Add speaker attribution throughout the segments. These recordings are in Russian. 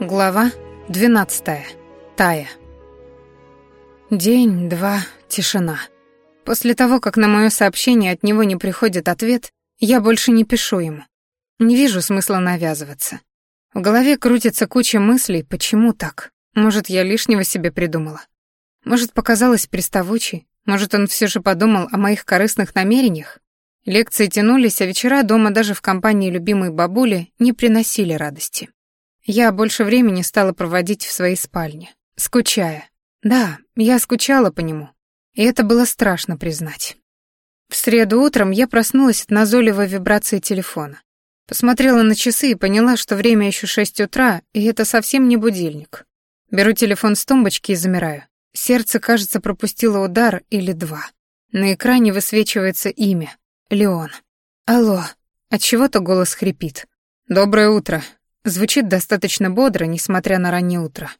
Speaker 1: Глава 12. Тая. День, два, тишина. После того, как на мое сообщение от него не приходит ответ, я больше не пишу ему. Не вижу смысла навязываться. В голове крутится куча мыслей, почему так? Может, я лишнего себе придумала? Может, показалось приставучей? Может, он все же подумал о моих корыстных намерениях? Лекции тянулись, а вечера дома даже в компании любимой бабули не приносили радости. Я больше времени стала проводить в своей спальне, скучая. Да, я скучала по нему, и это было страшно признать. В среду утром я проснулась от назойливой вибрации телефона. Посмотрела на часы и поняла, что время еще шесть утра, и это совсем не будильник. Беру телефон с тумбочки и замираю. Сердце, кажется, пропустило удар или два. На экране высвечивается имя — Леон. «Алло». От чего то голос хрипит. «Доброе утро. Звучит достаточно бодро, несмотря на раннее утро.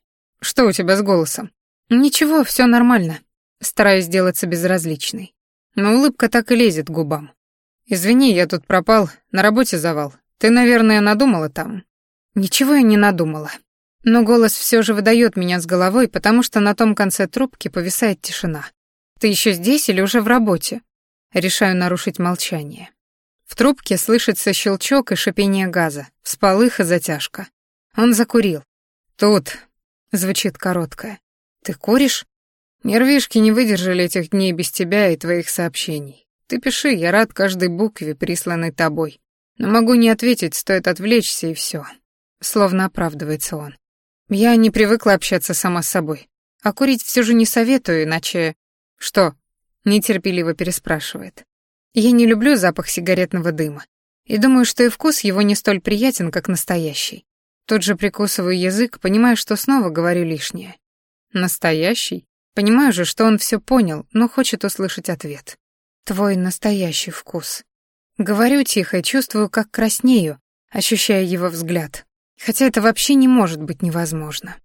Speaker 1: Что у тебя с голосом? Ничего, все нормально. Стараюсь сделаться безразличной. Но улыбка так и лезет к губам. Извини, я тут пропал, на работе завал. Ты, наверное, надумала там. Ничего я не надумала. Но голос все же выдает меня с головой, потому что на том конце трубки повисает тишина. Ты еще здесь или уже в работе? Решаю нарушить молчание. В трубке слышится щелчок и шипение газа, всполых и затяжка. Он закурил. «Тут», — звучит короткое. «Ты куришь?» «Нервишки не выдержали этих дней без тебя и твоих сообщений. Ты пиши, я рад каждой букве, присланной тобой. Но могу не ответить, стоит отвлечься и все. Словно оправдывается он. Я не привыкла общаться сама с собой. А курить все же не советую, иначе... Что? Нетерпеливо переспрашивает. Я не люблю запах сигаретного дыма. И думаю, что и вкус его не столь приятен, как настоящий. Тут же прикусываю язык, понимая, что снова говорю лишнее. Настоящий? Понимаю же, что он все понял, но хочет услышать ответ. Твой настоящий вкус. Говорю тихо и чувствую, как краснею, ощущая его взгляд. Хотя это вообще не может быть невозможно.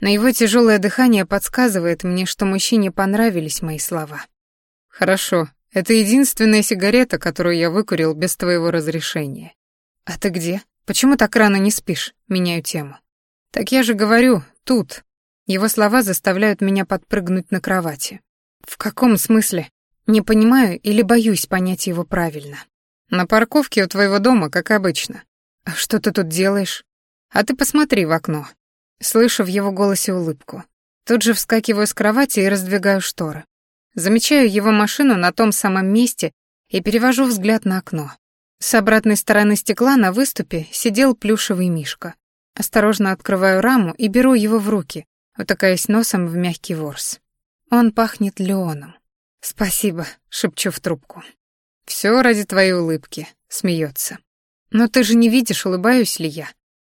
Speaker 1: Но его тяжелое дыхание подсказывает мне, что мужчине понравились мои слова. «Хорошо, это единственная сигарета, которую я выкурил без твоего разрешения. А ты где? Почему так рано не спишь? Меняю тему. Так я же говорю, тут. Его слова заставляют меня подпрыгнуть на кровати. В каком смысле? Не понимаю или боюсь понять его правильно. На парковке у твоего дома, как обычно. А что ты тут делаешь? А ты посмотри в окно. Слышу в его голосе улыбку. Тут же вскакиваю с кровати и раздвигаю шторы. Замечаю его машину на том самом месте и перевожу взгляд на окно. С обратной стороны стекла на выступе сидел плюшевый мишка. Осторожно открываю раму и беру его в руки, утыкаясь носом в мягкий ворс. Он пахнет леоном. «Спасибо», — шепчу в трубку. «Все ради твоей улыбки», — смеется. «Но ты же не видишь, улыбаюсь ли я.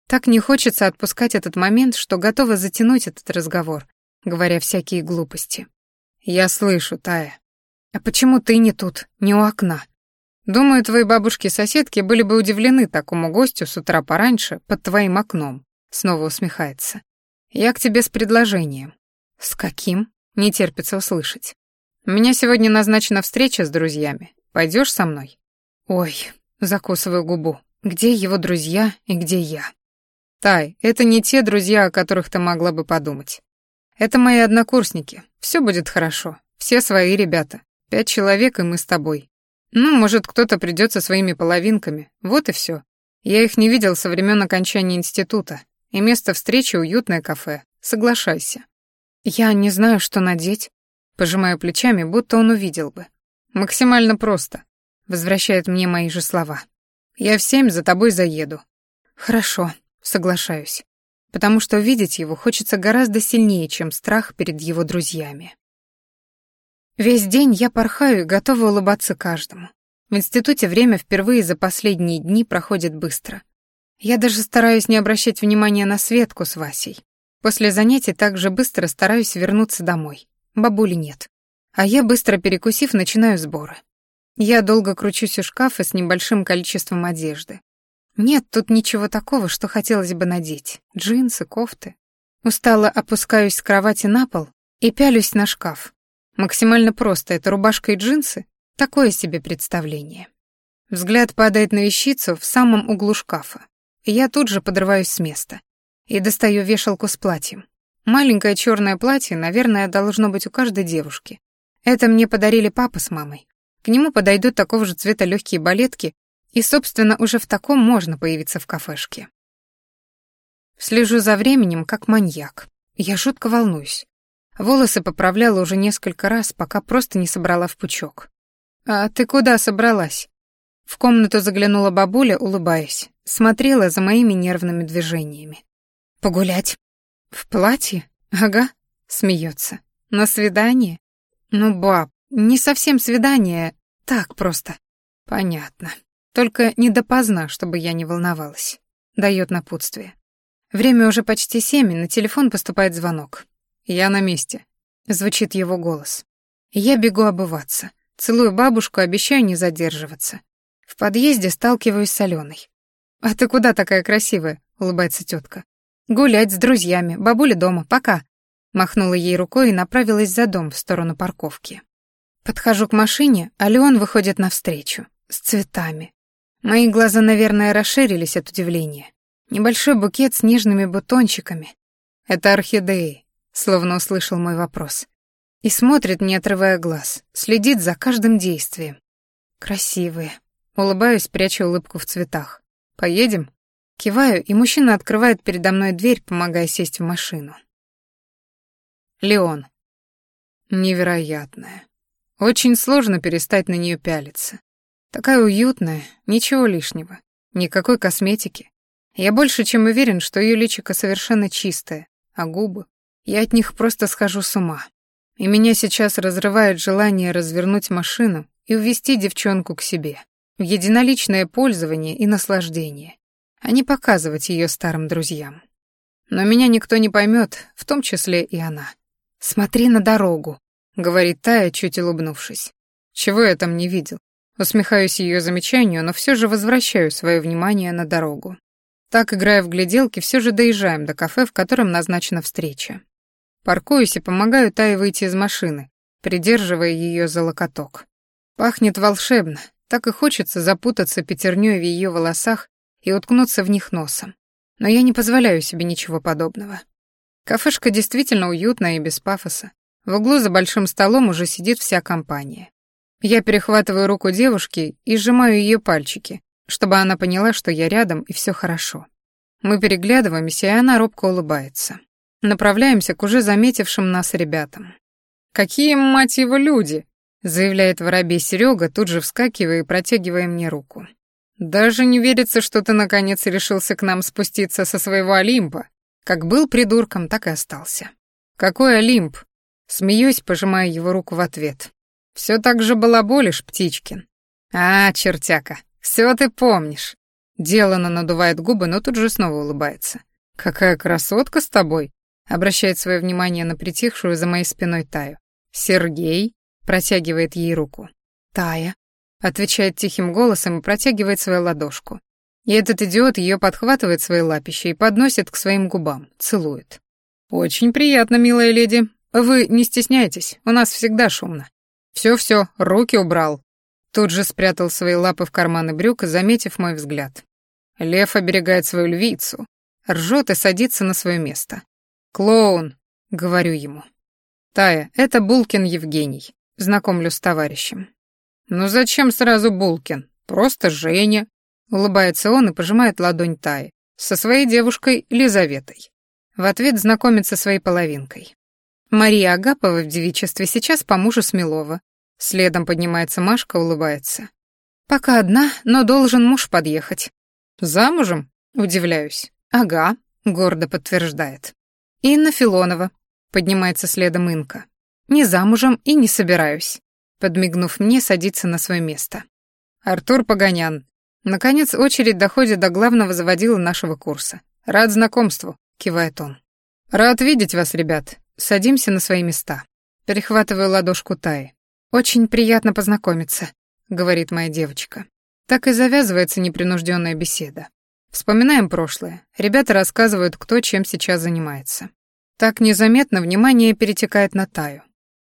Speaker 1: Так не хочется отпускать этот момент, что готова затянуть этот разговор, говоря всякие глупости. «Я слышу, Тая. А почему ты не тут, не у окна?» «Думаю, твои бабушки-соседки были бы удивлены такому гостю с утра пораньше под твоим окном», — снова усмехается. «Я к тебе с предложением». «С каким?» — не терпится услышать. «У меня сегодня назначена встреча с друзьями. Пойдешь со мной?» «Ой», — закусываю губу, — «где его друзья и где я?» «Тай, это не те друзья, о которых ты могла бы подумать. Это мои однокурсники. Все будет хорошо. Все свои ребята. Пять человек, и мы с тобой. Ну, может, кто-то придет со своими половинками. Вот и все. Я их не видел со времен окончания института. И место встречи — уютное кафе. Соглашайся. Я не знаю, что надеть. Пожимаю плечами, будто он увидел бы. Максимально просто. Возвращает мне мои же слова. Я в семь за тобой заеду. Хорошо, соглашаюсь потому что видеть его хочется гораздо сильнее, чем страх перед его друзьями. Весь день я порхаю и готова улыбаться каждому. В институте время впервые за последние дни проходит быстро. Я даже стараюсь не обращать внимания на Светку с Васей. После занятий также быстро стараюсь вернуться домой. Бабули нет. А я, быстро перекусив, начинаю сборы. Я долго кручусь у шкафа с небольшим количеством одежды. Нет тут ничего такого, что хотелось бы надеть. Джинсы, кофты. Устало опускаюсь с кровати на пол и пялюсь на шкаф. Максимально просто это рубашка и джинсы. Такое себе представление. Взгляд падает на вещицу в самом углу шкафа. И я тут же подрываюсь с места. и достаю вешалку с платьем. Маленькое черное платье, наверное, должно быть у каждой девушки. Это мне подарили папа с мамой. К нему подойдут такого же цвета легкие балетки, и, собственно, уже в таком можно появиться в кафешке. Слежу за временем, как маньяк. Я жутко волнуюсь. Волосы поправляла уже несколько раз, пока просто не собрала в пучок. «А ты куда собралась?» В комнату заглянула бабуля, улыбаясь, смотрела за моими нервными движениями. «Погулять?» «В платье? Ага», — смеется. «На свидание?» «Ну, баб, не совсем свидание, так просто». «Понятно. Только не допоздна, чтобы я не волновалась». Дает напутствие. Время уже почти семь, и на телефон поступает звонок. «Я на месте», — звучит его голос. Я бегу обуваться. Целую бабушку, обещаю не задерживаться. В подъезде сталкиваюсь с Аленой. «А ты куда такая красивая?» — улыбается тетка. «Гулять с друзьями, бабуля дома, пока». Махнула ей рукой и направилась за дом в сторону парковки. Подхожу к машине, а Леон выходит навстречу, с цветами. Мои глаза, наверное, расширились от удивления. Небольшой букет с нежными бутончиками. Это орхидеи словно услышал мой вопрос. И смотрит, не отрывая глаз, следит за каждым действием. Красивые. Улыбаюсь, прячу улыбку в цветах. Поедем? Киваю, и мужчина открывает передо мной дверь, помогая сесть в машину. Леон. Невероятная. Очень сложно перестать на нее пялиться. Такая уютная, ничего лишнего, никакой косметики. Я больше чем уверен, что ее личико совершенно чистое, а губы... Я от них просто схожу с ума. И меня сейчас разрывает желание развернуть машину и увести девчонку к себе. В единоличное пользование и наслаждение, а не показывать ее старым друзьям. Но меня никто не поймет, в том числе и она. «Смотри на дорогу», — говорит Тая, чуть улыбнувшись. Чего я там не видел? Усмехаюсь ее замечанию, но все же возвращаю свое внимание на дорогу. Так, играя в гляделки, все же доезжаем до кафе, в котором назначена встреча. Паркуюсь и помогаю Тае выйти из машины, придерживая ее за локоток. Пахнет волшебно, так и хочется запутаться пятерней в ее волосах и уткнуться в них носом. Но я не позволяю себе ничего подобного. Кафешка действительно уютная и без пафоса. В углу за большим столом уже сидит вся компания. Я перехватываю руку девушки и сжимаю ее пальчики, чтобы она поняла, что я рядом и все хорошо. Мы переглядываемся, и она робко улыбается. Направляемся к уже заметившим нас ребятам. «Какие, мать его, люди!» — заявляет воробей Серега, тут же вскакивая и протягивая мне руку. «Даже не верится, что ты наконец решился к нам спуститься со своего Олимпа. Как был придурком, так и остался». «Какой Олимп?» Смеюсь, пожимая его руку в ответ. «Все так же балаболишь, Птичкин». «А, чертяка, все ты помнишь». Делано надувает губы, но тут же снова улыбается. «Какая красотка с тобой!» Обращает свое внимание на притихшую за моей спиной Таю. «Сергей?» Протягивает ей руку. «Тая?» Отвечает тихим голосом и протягивает свою ладошку. И этот идиот ее подхватывает своей лапищей и подносит к своим губам, целует. «Очень приятно, милая леди. Вы не стесняйтесь, у нас всегда шумно. Все-все, руки убрал». Тут же спрятал свои лапы в карманы брюк, заметив мой взгляд. Лев оберегает свою львицу, ржет и садится на свое место. «Клоун», — говорю ему. «Тая, это Булкин Евгений. Знакомлю с товарищем». «Ну зачем сразу Булкин? Просто Женя». Улыбается он и пожимает ладонь Таи. Со своей девушкой Лизаветой. В ответ знакомится своей половинкой. Мария Агапова в девичестве сейчас по мужу Смелова. Следом поднимается Машка, улыбается. «Пока одна, но должен муж подъехать». «Замужем?» — удивляюсь. «Ага», — гордо подтверждает. «Инна Филонова», — поднимается следом Инка. «Не замужем и не собираюсь», — подмигнув мне, садится на свое место. Артур Погонян. Наконец очередь доходит до главного заводила нашего курса. «Рад знакомству», — кивает он. «Рад видеть вас, ребят. Садимся на свои места». Перехватываю ладошку Таи. «Очень приятно познакомиться», — говорит моя девочка. Так и завязывается непринужденная беседа. Вспоминаем прошлое. Ребята рассказывают, кто чем сейчас занимается. Так незаметно внимание перетекает на Таю.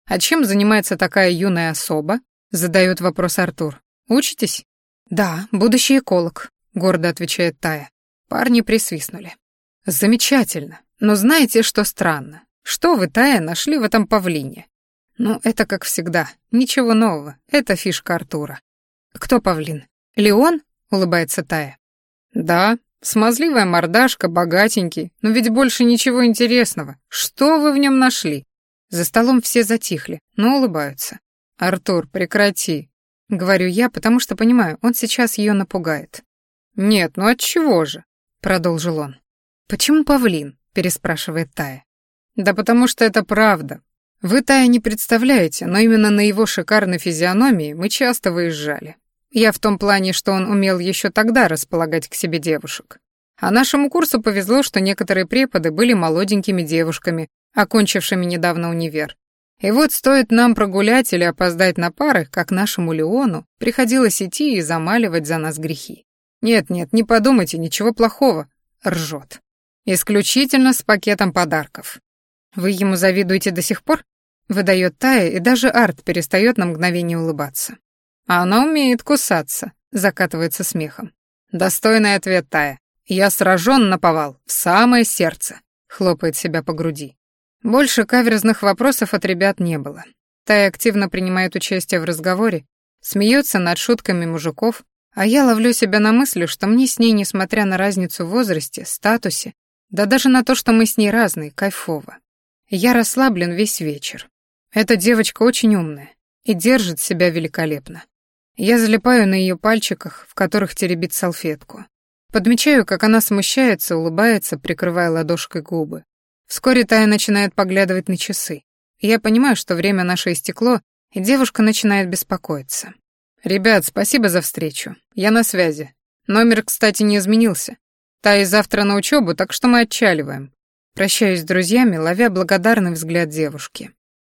Speaker 1: «А чем занимается такая юная особа?» — задает вопрос Артур. «Учитесь?» «Да, будущий эколог», — гордо отвечает Тая. Парни присвистнули. Замечательно. Но знаете, что странно? Что вы, Тая, нашли в этом павлине? Ну, это как всегда. Ничего нового. Это фишка Артура. Кто павлин? Леон? Улыбается Тая. Да, смазливая мордашка, богатенький, но ведь больше ничего интересного. Что вы в нем нашли? За столом все затихли, но улыбаются. Артур, прекрати, говорю я, потому что понимаю, он сейчас ее напугает. Нет, ну от чего же? продолжил он. Почему павлин? переспрашивает Тая. Да потому что это правда. Вы, Тая, не представляете, но именно на его шикарной физиономии мы часто выезжали. Я в том плане, что он умел еще тогда располагать к себе девушек. А нашему курсу повезло, что некоторые преподы были молоденькими девушками, окончившими недавно универ. И вот стоит нам прогулять или опоздать на пары, как нашему Леону приходилось идти и замаливать за нас грехи. Нет-нет, не подумайте, ничего плохого. Ржет. Исключительно с пакетом подарков. Вы ему завидуете до сих пор? Выдает Тая, и даже Арт перестает на мгновение улыбаться. А она умеет кусаться, закатывается смехом. Достойный ответ Тая. Я сражен на повал, в самое сердце, хлопает себя по груди. Больше каверзных вопросов от ребят не было. Тая активно принимает участие в разговоре, смеется над шутками мужиков, а я ловлю себя на мысли, что мне с ней, несмотря на разницу в возрасте, статусе, да даже на то, что мы с ней разные, кайфово. Я расслаблен весь вечер. Эта девочка очень умная и держит себя великолепно. Я залипаю на ее пальчиках, в которых теребит салфетку. Подмечаю, как она смущается, улыбается, прикрывая ладошкой губы. Вскоре Тая начинает поглядывать на часы. Я понимаю, что время наше истекло, и девушка начинает беспокоиться. «Ребят, спасибо за встречу. Я на связи. Номер, кстати, не изменился. Тая завтра на учебу, так что мы отчаливаем». Прощаюсь с друзьями, ловя благодарный взгляд девушки.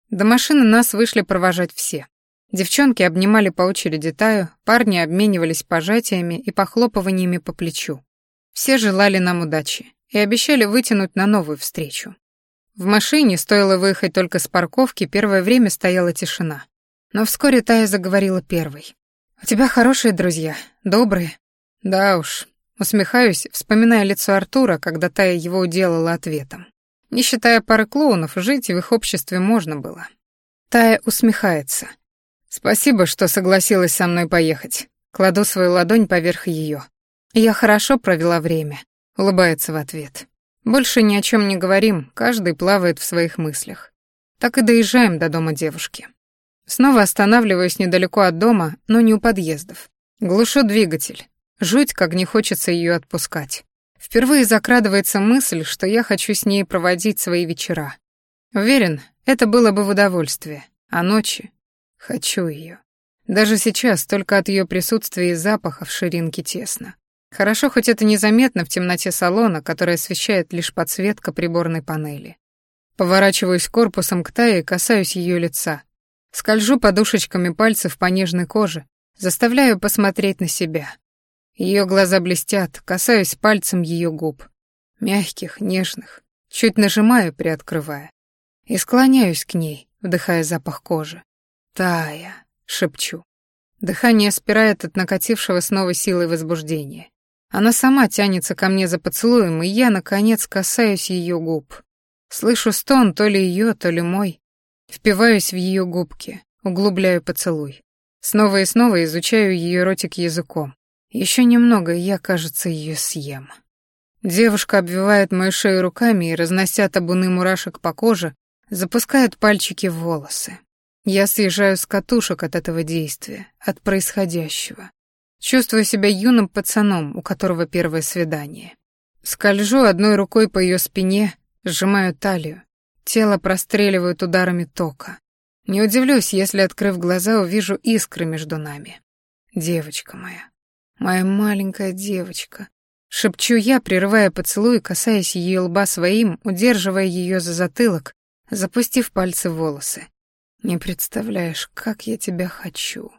Speaker 1: До машины нас вышли провожать все. Девчонки обнимали по очереди Таю, парни обменивались пожатиями и похлопываниями по плечу. Все желали нам удачи и обещали вытянуть на новую встречу. В машине, стоило выехать только с парковки, первое время стояла тишина. Но вскоре Тая заговорила первой. «У тебя хорошие друзья, добрые». «Да уж», усмехаюсь, вспоминая лицо Артура, когда Тая его уделала ответом. Не считая пары клоунов, жить в их обществе можно было. Тая усмехается. «Спасибо, что согласилась со мной поехать». Кладу свою ладонь поверх ее. «Я хорошо провела время», — улыбается в ответ. «Больше ни о чем не говорим, каждый плавает в своих мыслях. Так и доезжаем до дома девушки. Снова останавливаюсь недалеко от дома, но не у подъездов. Глушу двигатель. Жуть, как не хочется ее отпускать. Впервые закрадывается мысль, что я хочу с ней проводить свои вечера. Уверен, это было бы в удовольствие. А ночи Хочу ее. Даже сейчас только от ее присутствия и запаха в ширинке тесно. Хорошо, хоть это незаметно в темноте салона, которая освещает лишь подсветка приборной панели. Поворачиваюсь корпусом к Тае и касаюсь ее лица. Скольжу подушечками пальцев по нежной коже, заставляю посмотреть на себя. Ее глаза блестят, касаюсь пальцем ее губ. Мягких, нежных, чуть нажимаю, приоткрывая. И склоняюсь к ней, вдыхая запах кожи. «Тая», — шепчу. Дыхание спирает от накатившего с новой силой возбуждения. Она сама тянется ко мне за поцелуем, и я, наконец, касаюсь ее губ. Слышу стон, то ли ее, то ли мой. Впиваюсь в ее губки, углубляю поцелуй. Снова и снова изучаю ее ротик языком. Еще немного, и я, кажется, ее съем. Девушка обвивает мою шею руками и, разнося табуны мурашек по коже, запускает пальчики в волосы. Я съезжаю с катушек от этого действия, от происходящего. Чувствую себя юным пацаном, у которого первое свидание. Скольжу одной рукой по ее спине, сжимаю талию. Тело простреливают ударами тока. Не удивлюсь, если, открыв глаза, увижу искры между нами. Девочка моя, моя маленькая девочка. Шепчу я, прерывая поцелуй, касаясь ее лба своим, удерживая ее за затылок, запустив пальцы в волосы. Не представляешь, как я тебя хочу.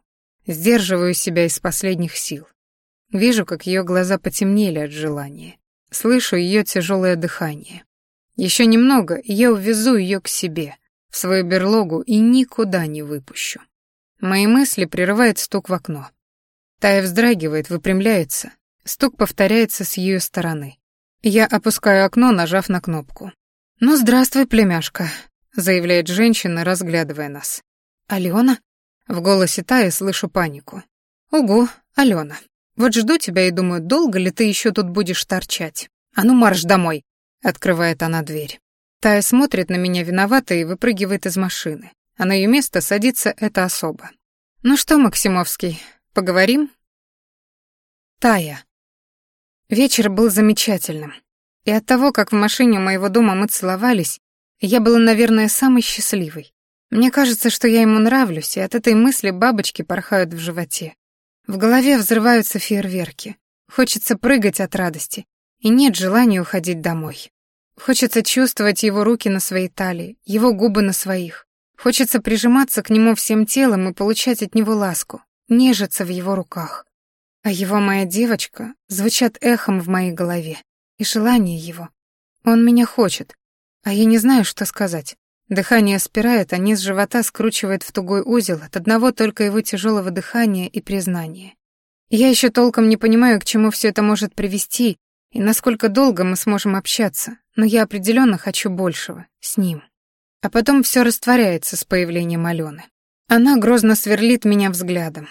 Speaker 1: Сдерживаю себя из последних сил. Вижу, как ее глаза потемнели от желания. Слышу ее тяжелое дыхание. Еще немного, и я увезу ее к себе, в свою берлогу и никуда не выпущу. Мои мысли прерывает стук в окно. Тая вздрагивает, выпрямляется. Стук повторяется с ее стороны. Я опускаю окно, нажав на кнопку. «Ну, здравствуй, племяшка», — заявляет женщина, разглядывая нас. «Алена?» В голосе Таи слышу панику. «Угу, Алена. Вот жду тебя и думаю, долго ли ты еще тут будешь торчать? А ну марш домой!» Открывает она дверь. Тая смотрит на меня виновато и выпрыгивает из машины. А на ее место садится эта особа. «Ну что, Максимовский, поговорим?» Тая. Вечер был замечательным. И от того, как в машине моего дома мы целовались, я была, наверное, самой счастливой. Мне кажется, что я ему нравлюсь, и от этой мысли бабочки порхают в животе. В голове взрываются фейерверки. Хочется прыгать от радости, и нет желания уходить домой. Хочется чувствовать его руки на своей талии, его губы на своих. Хочется прижиматься к нему всем телом и получать от него ласку, нежиться в его руках. А его моя девочка звучат эхом в моей голове. И желание его. Он меня хочет, а я не знаю, что сказать. Дыхание спирает, а низ живота скручивает в тугой узел от одного только его тяжелого дыхания и признания. Я еще толком не понимаю, к чему все это может привести и насколько долго мы сможем общаться, но я определенно хочу большего, с ним. А потом все растворяется с появлением Алены. Она грозно сверлит меня взглядом.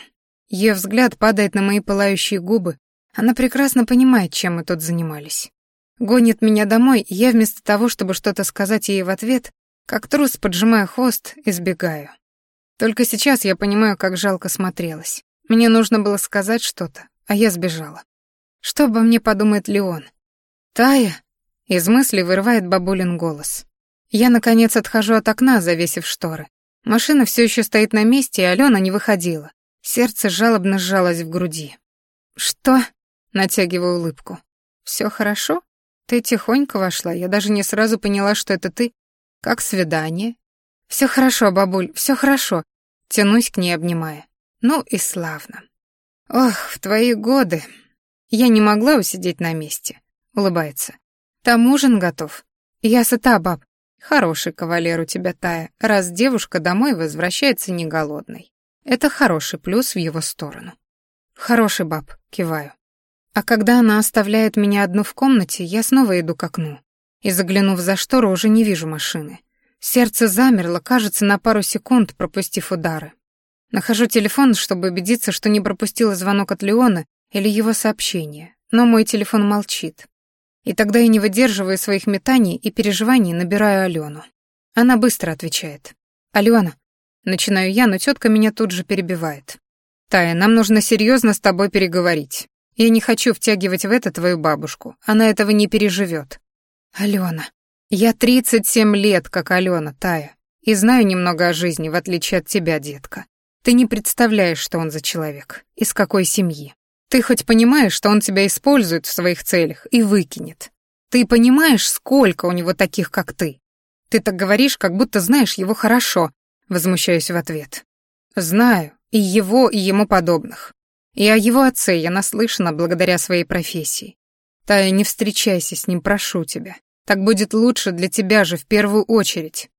Speaker 1: Ее взгляд падает на мои пылающие губы, она прекрасно понимает, чем мы тут занимались. Гонит меня домой, и я вместо того, чтобы что-то сказать ей в ответ, как трус, поджимая хвост, избегаю. Только сейчас я понимаю, как жалко смотрелась. Мне нужно было сказать что-то, а я сбежала. Что обо мне подумает Леон? «Тая!» — из мысли вырывает бабулин голос. Я, наконец, отхожу от окна, завесив шторы. Машина все еще стоит на месте, и Алена не выходила. Сердце жалобно сжалось в груди. «Что?» — натягиваю улыбку. «Все хорошо? Ты тихонько вошла, я даже не сразу поняла, что это ты. Как свидание? Все хорошо, бабуль, все хорошо. Тянусь к ней, обнимая. Ну и славно. Ох, в твои годы я не могла усидеть на месте. Улыбается. Там ужин готов. Я сыта, баб. Хороший кавалер у тебя, Тая, раз девушка домой возвращается не голодной. Это хороший плюс в его сторону. Хороший баб, киваю. А когда она оставляет меня одну в комнате, я снова иду к окну и, заглянув за штору, уже не вижу машины. Сердце замерло, кажется, на пару секунд, пропустив удары. Нахожу телефон, чтобы убедиться, что не пропустила звонок от Леона или его сообщение, но мой телефон молчит. И тогда я не выдерживаю своих метаний и переживаний, набираю Алену. Она быстро отвечает. «Алена». Начинаю я, но тетка меня тут же перебивает. «Тая, нам нужно серьезно с тобой переговорить. Я не хочу втягивать в это твою бабушку. Она этого не переживет. Алена. Я 37 лет, как Алена, Тая, и знаю немного о жизни, в отличие от тебя, детка. Ты не представляешь, что он за человек, из какой семьи. Ты хоть понимаешь, что он тебя использует в своих целях и выкинет? Ты понимаешь, сколько у него таких, как ты? Ты так говоришь, как будто знаешь его хорошо, возмущаюсь в ответ. Знаю, и его, и ему подобных. И о его отце я наслышана благодаря своей профессии. Тая, не встречайся с ним, прошу тебя. Так будет лучше для тебя же в первую очередь.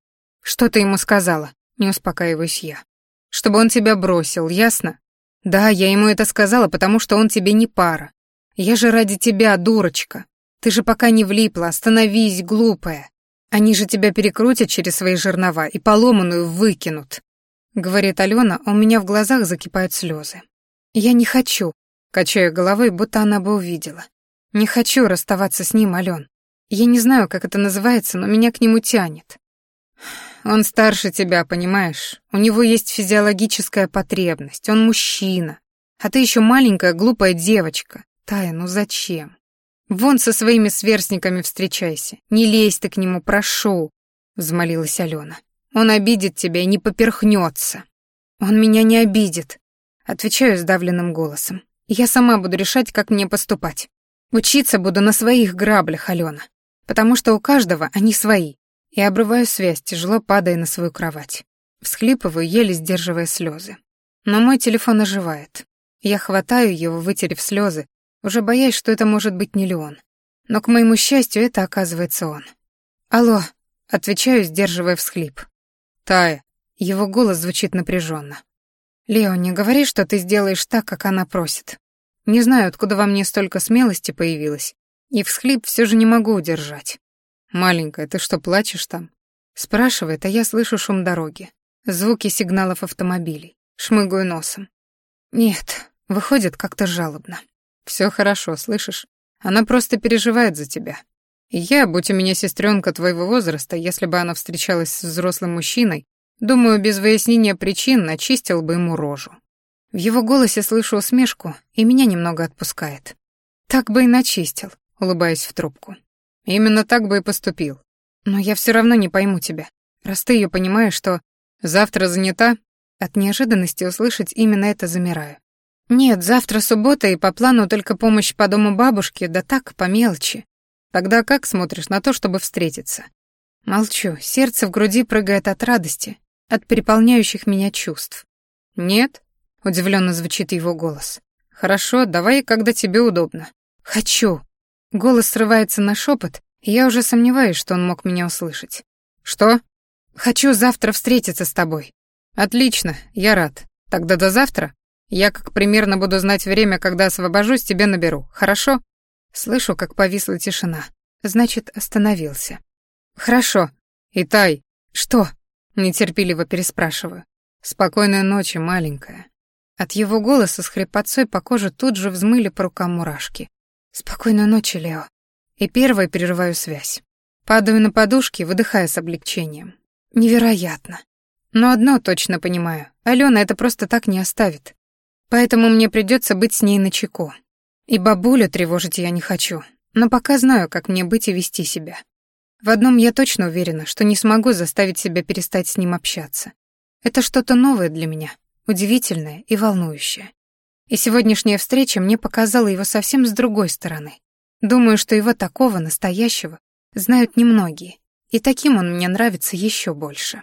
Speaker 1: Что ты ему сказала? Не успокаиваюсь я. Чтобы он тебя бросил, ясно? Да, я ему это сказала, потому что он тебе не пара. Я же ради тебя, дурочка. Ты же пока не влипла, остановись, глупая. Они же тебя перекрутят через свои жернова и поломанную выкинут. Говорит Алена, а у меня в глазах закипают слезы. Я не хочу, качаю головой, будто она бы увидела. Не хочу расставаться с ним, Ален. Я не знаю, как это называется, но меня к нему тянет. Он старше тебя, понимаешь? У него есть физиологическая потребность, он мужчина. А ты еще маленькая глупая девочка. Тая, ну зачем? Вон со своими сверстниками встречайся. Не лезь ты к нему, прошу, взмолилась Алена. Он обидит тебя и не поперхнется. Он меня не обидит, отвечаю сдавленным голосом. Я сама буду решать, как мне поступать. Учиться буду на своих граблях, Алена потому что у каждого они свои, и обрываю связь, тяжело падая на свою кровать. Всхлипываю, еле сдерживая слезы. Но мой телефон оживает. Я хватаю его, вытерев слезы, уже боясь, что это может быть не Леон. Но, к моему счастью, это оказывается он. «Алло», — отвечаю, сдерживая всхлип. «Тая». Его голос звучит напряженно. «Лео, не говори, что ты сделаешь так, как она просит. Не знаю, откуда во мне столько смелости появилось, И всхлип все же не могу удержать. «Маленькая, ты что, плачешь там?» Спрашивает, а я слышу шум дороги. Звуки сигналов автомобилей. Шмыгаю носом. Нет, выходит как-то жалобно. Все хорошо, слышишь? Она просто переживает за тебя. Я, будь у меня сестренка твоего возраста, если бы она встречалась с взрослым мужчиной, думаю, без выяснения причин начистил бы ему рожу. В его голосе слышу усмешку, и меня немного отпускает. Так бы и начистил, улыбаясь в трубку. Именно так бы и поступил. Но я все равно не пойму тебя. Раз ты ее понимаешь, что завтра занята, от неожиданности услышать именно это замираю. Нет, завтра суббота, и по плану только помощь по дому бабушки, да так, по мелочи. Тогда как смотришь на то, чтобы встретиться? Молчу, сердце в груди прыгает от радости, от переполняющих меня чувств. Нет? Удивленно звучит его голос. Хорошо, давай, когда тебе удобно. Хочу. Голос срывается на шепот, и я уже сомневаюсь, что он мог меня услышать. Что? Хочу завтра встретиться с тобой. Отлично, я рад. Тогда до завтра. Я как примерно буду знать время, когда освобожусь, тебе наберу. Хорошо? Слышу, как повисла тишина. Значит, остановился. Хорошо. Итай. Что? Нетерпеливо переспрашиваю. Спокойной ночи, маленькая. От его голоса с хрипотцой по коже тут же взмыли по рукам мурашки. Спокойной ночи, Лео. И первой перерываю связь. Падаю на подушки, выдыхая с облегчением. Невероятно. Но одно точно понимаю. Алена это просто так не оставит. Поэтому мне придется быть с ней начеку. И бабулю тревожить я не хочу, но пока знаю, как мне быть и вести себя. В одном я точно уверена, что не смогу заставить себя перестать с ним общаться. Это что-то новое для меня, удивительное и волнующее. И сегодняшняя встреча мне показала его совсем с другой стороны. Думаю, что его такого, настоящего, знают немногие, и таким он мне нравится еще больше.